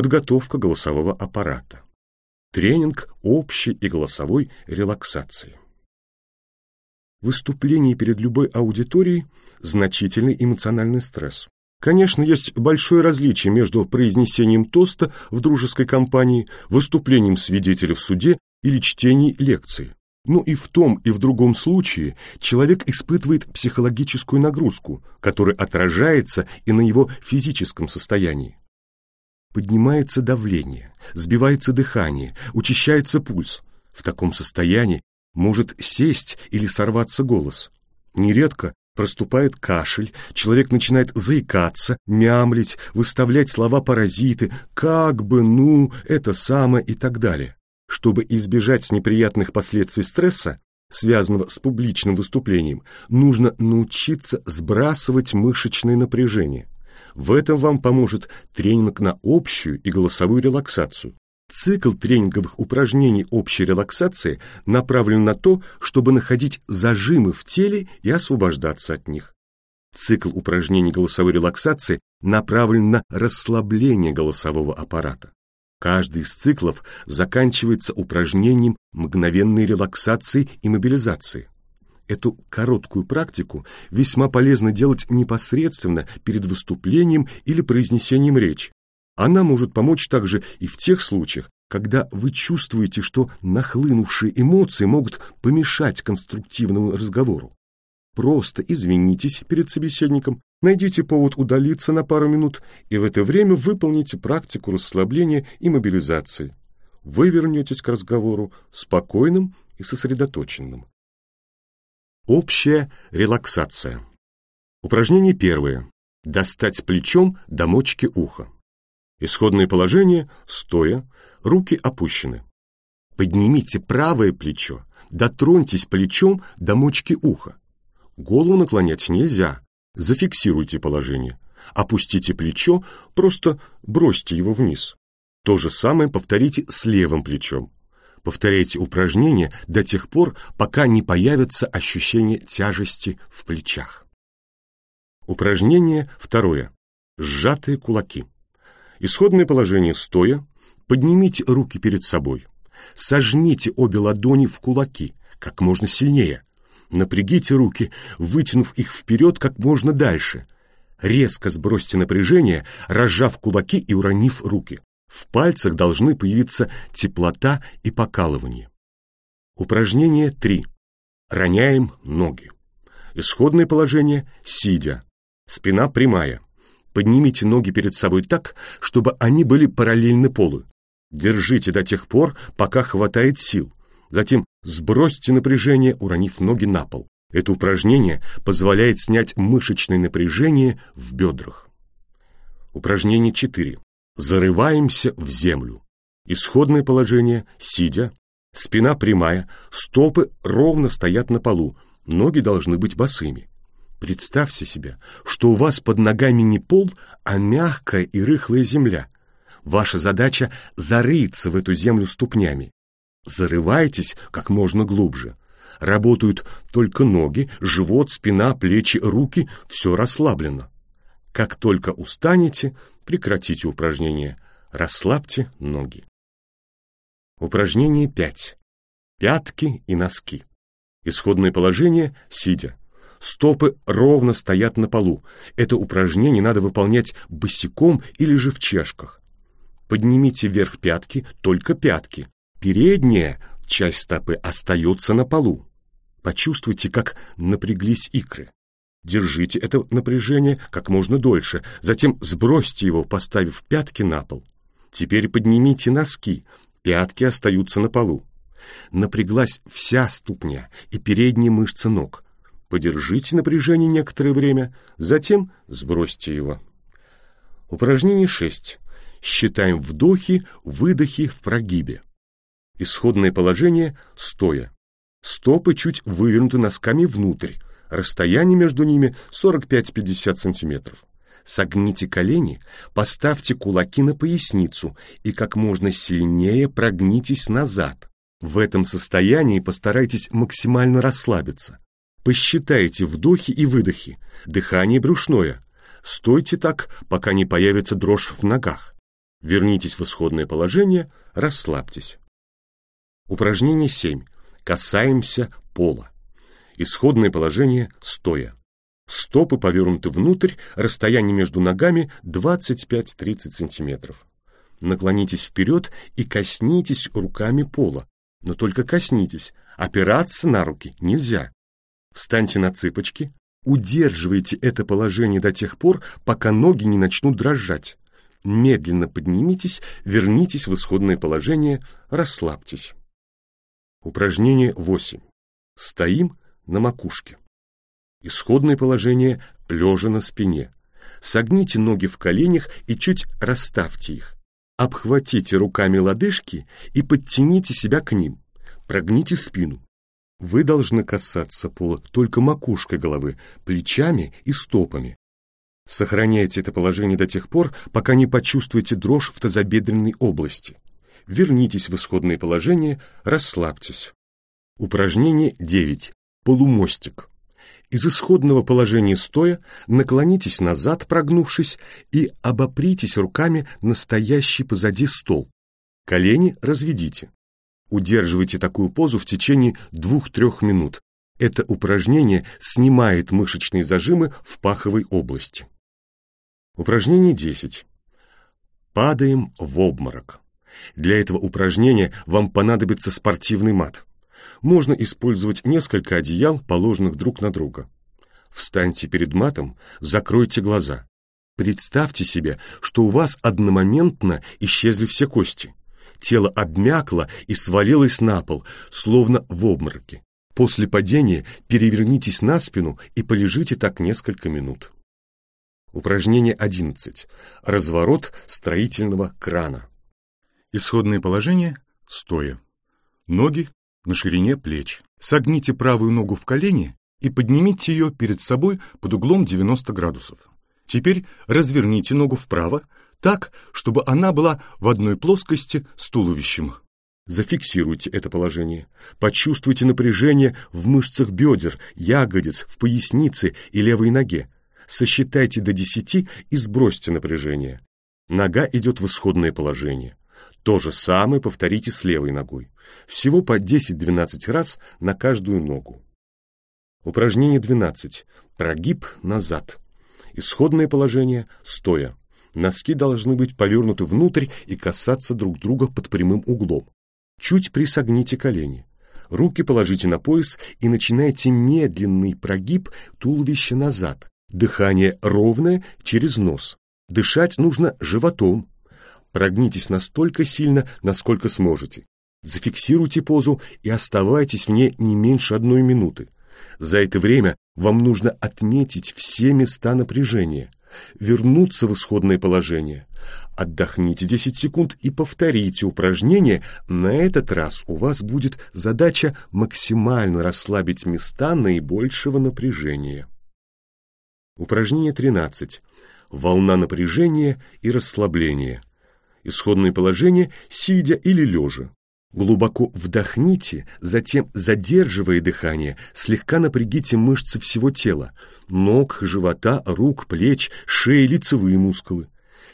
подготовка голосового аппарата, тренинг общей и голосовой релаксации. Выступление перед любой аудиторией – значительный эмоциональный стресс. Конечно, есть большое различие между произнесением тоста в дружеской компании, выступлением свидетеля в суде или чтением лекции. Но и в том, и в другом случае человек испытывает психологическую нагрузку, которая отражается и на его физическом состоянии. Поднимается давление, сбивается дыхание, учащается пульс. В таком состоянии может сесть или сорваться голос. Нередко проступает кашель, человек начинает заикаться, мямлить, выставлять слова-паразиты, как бы, ну, это самое и так далее. Чтобы избежать неприятных последствий стресса, связанного с публичным выступлением, нужно научиться сбрасывать мышечное напряжение. В этом вам поможет тренинг на общую и голосовую релаксацию. Цикл тренинговых упражнений общей релаксации направлен на то, чтобы находить зажимы в теле и освобождаться от них. Цикл упражнений голосовой релаксации направлен на расслабление голосового аппарата. Каждый из циклов заканчивается упражнением мгновенной релаксации и мобилизации. Эту короткую практику весьма полезно делать непосредственно перед выступлением или произнесением речи. Она может помочь также и в тех случаях, когда вы чувствуете, что нахлынувшие эмоции могут помешать конструктивному разговору. Просто извинитесь перед собеседником, найдите повод удалиться на пару минут и в это время выполните практику расслабления и мобилизации. Вы вернетесь к разговору спокойным и сосредоточенным. Общая релаксация. Упражнение первое. Достать плечом до мочки уха. Исходное положение – стоя, руки опущены. Поднимите правое плечо, дотроньтесь плечом до мочки уха. Голову наклонять нельзя. Зафиксируйте положение. Опустите плечо, просто бросьте его вниз. То же самое повторите с левым плечом. Повторяйте упражнение до тех пор, пока не появится ощущение тяжести в плечах. Упражнение второе. Сжатые кулаки. Исходное положение стоя. Поднимите руки перед собой. Сожмите обе ладони в кулаки, как можно сильнее. Напрягите руки, вытянув их вперед как можно дальше. Резко сбросьте напряжение, разжав кулаки и уронив руки. В пальцах должны появиться теплота и покалывание. Упражнение 3. Роняем ноги. Исходное положение – сидя. Спина прямая. Поднимите ноги перед собой так, чтобы они были параллельны полу. Держите до тех пор, пока хватает сил. Затем сбросьте напряжение, уронив ноги на пол. Это упражнение позволяет снять мышечное напряжение в бедрах. Упражнение 4. Зарываемся в землю. Исходное положение – сидя, спина прямая, стопы ровно стоят на полу, ноги должны быть босыми. Представьте себе, что у вас под ногами не пол, а мягкая и рыхлая земля. Ваша задача – зарыться в эту землю ступнями. Зарывайтесь как можно глубже. Работают только ноги, живот, спина, плечи, руки – все расслаблено. Как только устанете, прекратите упражнение. Расслабьте ноги. Упражнение 5. Пятки и носки. Исходное положение – сидя. Стопы ровно стоят на полу. Это упражнение надо выполнять босиком или же в чешках. Поднимите вверх пятки, только пятки. Передняя часть стопы остается на полу. Почувствуйте, как напряглись икры. Держите это напряжение как можно дольше, затем сбросьте его, поставив пятки на пол. Теперь поднимите носки, пятки остаются на полу. Напряглась вся ступня и передняя мышца ног. Подержите напряжение некоторое время, затем сбросьте его. Упражнение 6. Считаем вдохи, выдохи в прогибе. Исходное положение – стоя. Стопы чуть вывернуты носками внутрь. Расстояние между ними 45-50 см. Согните колени, поставьте кулаки на поясницу и как можно сильнее прогнитесь назад. В этом состоянии постарайтесь максимально расслабиться. Посчитайте вдохи и выдохи, дыхание брюшное. Стойте так, пока не появится дрожь в ногах. Вернитесь в исходное положение, расслабьтесь. Упражнение 7. Касаемся пола. Исходное положение стоя. Стопы повернуты внутрь, расстояние между ногами 25-30 см. Наклонитесь вперед и коснитесь руками пола. Но только коснитесь, опираться на руки нельзя. Встаньте на цыпочки, удерживайте это положение до тех пор, пока ноги не начнут дрожать. Медленно поднимитесь, вернитесь в исходное положение, расслабьтесь. Упражнение 8. Стоим на макушке. Исходное положение лежа на спине. Согните ноги в коленях и чуть расставьте их. Обхватите руками лодыжки и подтяните себя к ним. Прогните спину. Вы должны касаться пола только макушкой головы, плечами и стопами. Сохраняйте это положение до тех пор, пока не почувствуете дрожь в тазобедренной области. Вернитесь в исходное положение, расслабьтесь. Упражнение 9. Полумостик. Из исходного положения стоя наклонитесь назад, прогнувшись, и обопритесь руками на стоящий позади стол. Колени разведите. Удерживайте такую позу в течение 2-3 минут. Это упражнение снимает мышечные зажимы в паховой области. Упражнение 10. Падаем в обморок. Для этого упражнения вам понадобится спортивный мат. Можно использовать несколько одеял, положенных друг на друга. Встаньте перед матом, закройте глаза. Представьте себе, что у вас одномоментно исчезли все кости. Тело обмякло и свалилось на пол, словно в обмороке. После падения перевернитесь на спину и полежите так несколько минут. Упражнение 11. Разворот строительного крана. Исходное положение – стоя. Ноги на ширине плеч. Согните правую ногу в колени и поднимите ее перед собой под углом 90 градусов. Теперь разверните ногу вправо, так, чтобы она была в одной плоскости с туловищем. Зафиксируйте это положение. Почувствуйте напряжение в мышцах бедер, ягодиц, в пояснице и левой ноге сосчитайте до десяти и сбросьте напряжение. Нога идет в исходное положение. То же самое повторите с левой ногой. Всего по 10-12 раз на каждую ногу. Упражнение 12. Прогиб назад. Исходное положение – стоя. Носки должны быть повернуты внутрь и касаться друг друга под прямым углом. Чуть присогните колени. Руки положите на пояс и начинайте медленный прогиб туловища назад, Дыхание ровное через нос. Дышать нужно животом. Прогнитесь настолько сильно, насколько сможете. Зафиксируйте позу и оставайтесь в ней не меньше одной минуты. За это время вам нужно отметить все места напряжения, вернуться в исходное положение. Отдохните 10 секунд и повторите упражнение. На этот раз у вас будет задача максимально расслабить места наибольшего напряжения. Упражнение 13. Волна напряжения и расслабления. Исходное положение – сидя или лежа. Глубоко вдохните, затем, задерживая дыхание, слегка напрягите мышцы всего тела – ног, живота, рук, плеч, шеи, лицевые мускулы.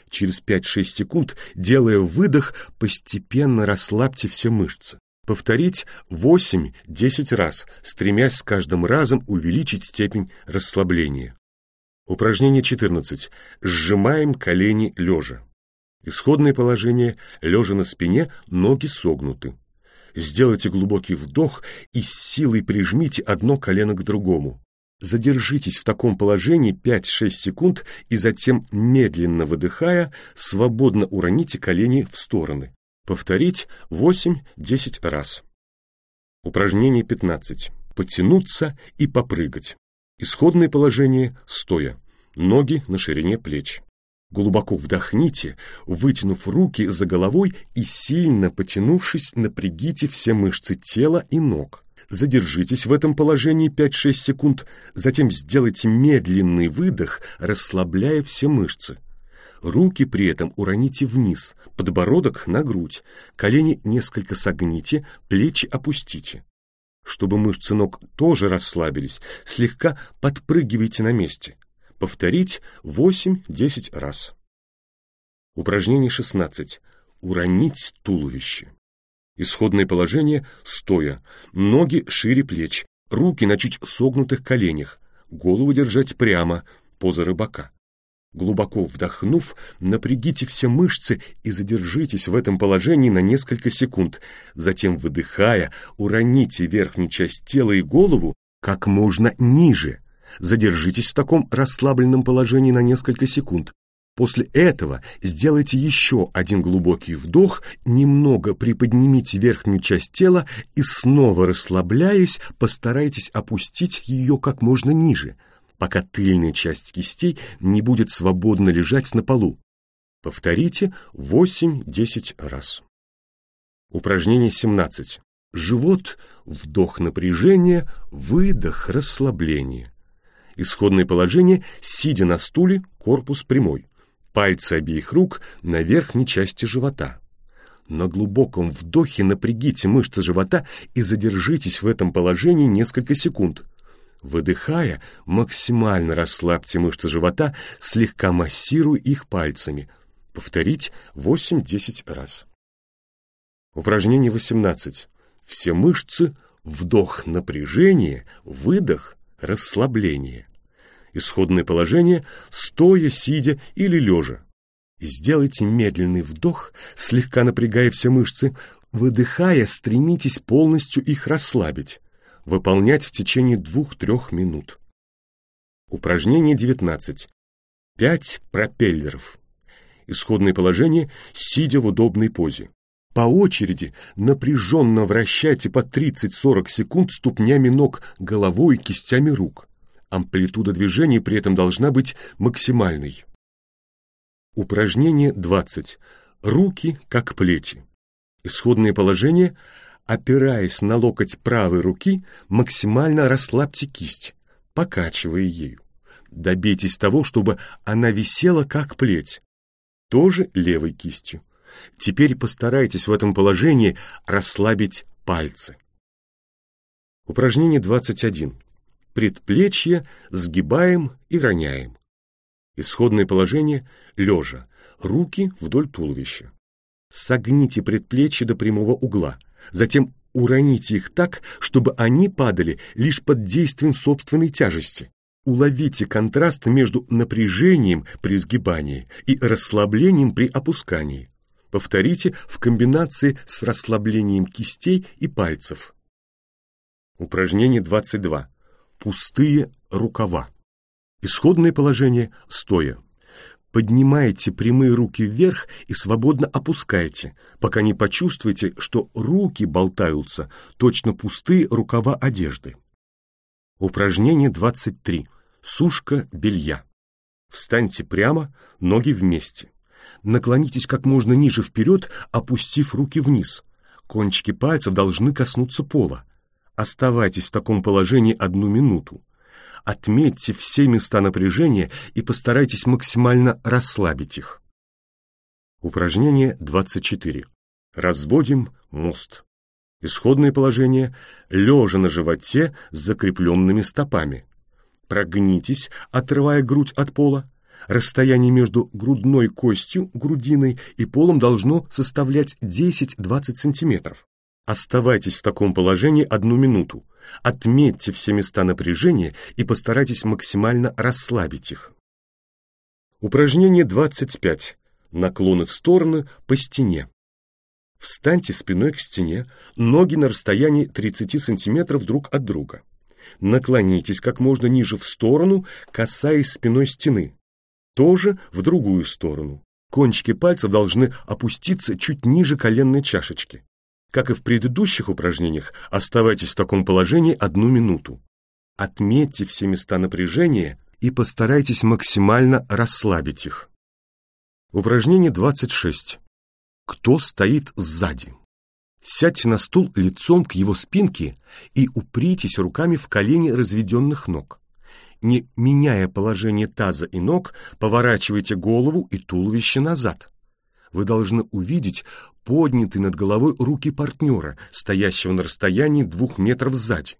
Через 5-6 секунд, делая выдох, постепенно расслабьте все мышцы. Повторить 8-10 раз, стремясь с каждым разом увеличить степень расслабления. Упражнение 14. Сжимаем колени лежа. Исходное положение – лежа на спине, ноги согнуты. Сделайте глубокий вдох и с силой прижмите одно колено к другому. Задержитесь в таком положении 5-6 секунд и затем, медленно выдыхая, свободно уроните колени в стороны. Повторить 8-10 раз. Упражнение 15. Потянуться и попрыгать. Исходное положение – стоя. Ноги на ширине плеч. Глубоко вдохните, вытянув руки за головой и сильно потянувшись, напрягите все мышцы тела и ног. Задержитесь в этом положении 5-6 секунд, затем сделайте медленный выдох, расслабляя все мышцы. Руки при этом уроните вниз, подбородок на грудь, колени несколько согните, плечи опустите. Чтобы мышцы ног тоже расслабились, слегка подпрыгивайте на месте. Повторить 8-10 раз. Упражнение 16. Уронить туловище. Исходное положение – стоя, ноги шире плеч, руки на чуть согнутых коленях, голову держать прямо, поза рыбака. Глубоко вдохнув, напрягите все мышцы и задержитесь в этом положении на несколько секунд. Затем, выдыхая, уроните верхнюю часть тела и голову как можно ниже. Задержитесь в таком расслабленном положении на несколько секунд. После этого сделайте еще один глубокий вдох, немного приподнимите верхнюю часть тела и снова расслабляясь, постарайтесь опустить ее как можно ниже, пока тыльная часть кистей не будет свободно лежать на полу. Повторите 8-10 раз. Упражнение 17. Живот, вдох напряжения, выдох расслабления. Исходное положение, сидя на стуле, корпус прямой. Пальцы обеих рук на верхней части живота. На глубоком вдохе напрягите мышцы живота и задержитесь в этом положении несколько секунд. Выдыхая, максимально расслабьте мышцы живота, слегка массируя их пальцами. Повторить 8-10 раз. Упражнение 18. Все мышцы, вдох напряжение, выдох расслабление. Исходное положение – стоя, сидя или лежа. Сделайте медленный вдох, слегка напрягая все мышцы. Выдыхая, стремитесь полностью их расслабить. Выполнять в течение 2-3 минут. Упражнение 19. 5 пропеллеров. Исходное положение – сидя в удобной позе. По очереди напряженно вращайте по 30-40 секунд ступнями ног, головой кистями рук. Амплитуда движения при этом должна быть максимальной. Упражнение 20. Руки как плети. Исходное положение – опираясь на локоть правой руки, максимально расслабьте кисть, покачивая ею. Добейтесь того, чтобы она висела как плеть, тоже левой кистью. Теперь постарайтесь в этом положении расслабить пальцы. Упражнение 21. Предплечье сгибаем и роняем. Исходное положение – лежа, руки вдоль туловища. Согните предплечье до прямого угла, затем уроните их так, чтобы они падали лишь под действием собственной тяжести. Уловите контраст между напряжением при сгибании и расслаблением при опускании. Повторите в комбинации с расслаблением кистей и пальцев. Упражнение 22. Пустые рукава. Исходное положение – стоя. Поднимайте прямые руки вверх и свободно опускайте, пока не почувствуете, что руки болтаются, точно пустые рукава одежды. Упражнение 23. Сушка белья. Встаньте прямо, ноги вместе. Наклонитесь как можно ниже вперед, опустив руки вниз. Кончики пальцев должны коснуться пола. Оставайтесь в таком положении одну минуту. Отметьте все места напряжения и постарайтесь максимально расслабить их. Упражнение 24. Разводим мост. Исходное положение – лежа на животе с закрепленными стопами. Прогнитесь, отрывая грудь от пола. Расстояние между грудной костью, грудиной и полом должно составлять 10-20 сантиметров. Оставайтесь в таком положении одну минуту. Отметьте все места напряжения и постарайтесь максимально расслабить их. Упражнение 25. Наклоны в стороны по стене. Встаньте спиной к стене, ноги на расстоянии 30 см друг от друга. Наклонитесь как можно ниже в сторону, касаясь спиной стены. Тоже в другую сторону. Кончики пальцев должны опуститься чуть ниже коленной чашечки. Как и в предыдущих упражнениях, оставайтесь в таком положении одну минуту. Отметьте все места напряжения и постарайтесь максимально расслабить их. Упражнение 26. Кто стоит сзади? Сядьте на стул лицом к его спинке и упритесь руками в колени разведенных ног. Не меняя положение таза и ног, поворачивайте голову и туловище назад вы должны увидеть поднятые над головой руки партнера, стоящего на расстоянии двух метров сзади.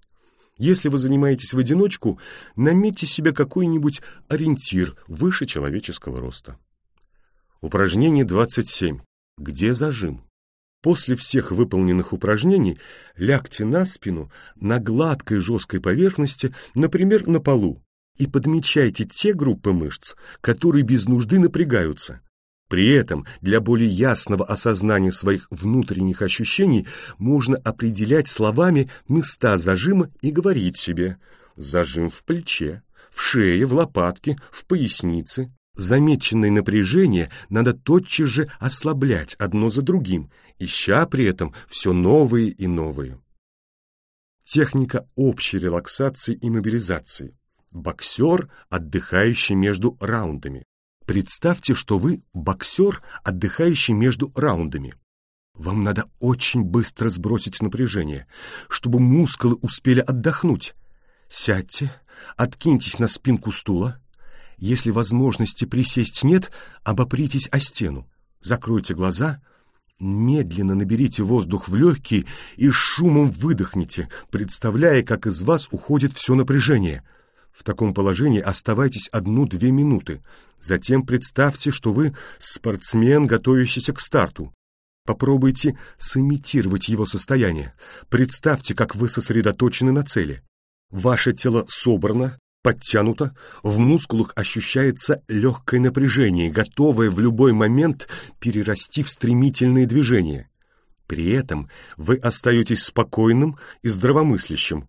Если вы занимаетесь в одиночку, наметьте себе какой-нибудь ориентир выше человеческого роста. Упражнение 27. Где зажим? После всех выполненных упражнений лягте на спину на гладкой жесткой поверхности, например, на полу, и подмечайте те группы мышц, которые без нужды напрягаются. При этом для более ясного осознания своих внутренних ощущений можно определять словами места зажима и говорить себе «зажим в плече», в шее, в лопатке, в пояснице. Замеченное напряжение надо тотчас же ослаблять одно за другим, ища при этом все новые и новые. Техника общей релаксации и мобилизации. Боксер, отдыхающий между раундами. Представьте, что вы боксер, отдыхающий между раундами. Вам надо очень быстро сбросить напряжение, чтобы мускулы успели отдохнуть. Сядьте, откиньтесь на спинку стула. Если возможности присесть нет, обопритесь о стену. Закройте глаза, медленно наберите воздух в легкие и шумом выдохните, представляя, как из вас уходит все напряжение. В таком положении оставайтесь одну-две минуты. Затем представьте, что вы спортсмен, готовящийся к старту. Попробуйте сымитировать его состояние. Представьте, как вы сосредоточены на цели. Ваше тело собрано, подтянуто, в мускулах ощущается легкое напряжение, готовое в любой момент перерасти в стремительные движения. При этом вы остаетесь спокойным и здравомыслящим.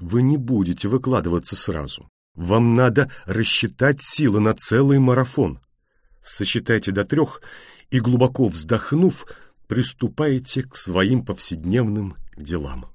Вы не будете выкладываться сразу. Вам надо рассчитать силы на целый марафон. Сосчитайте до трех и, глубоко вздохнув, приступаете к своим повседневным делам.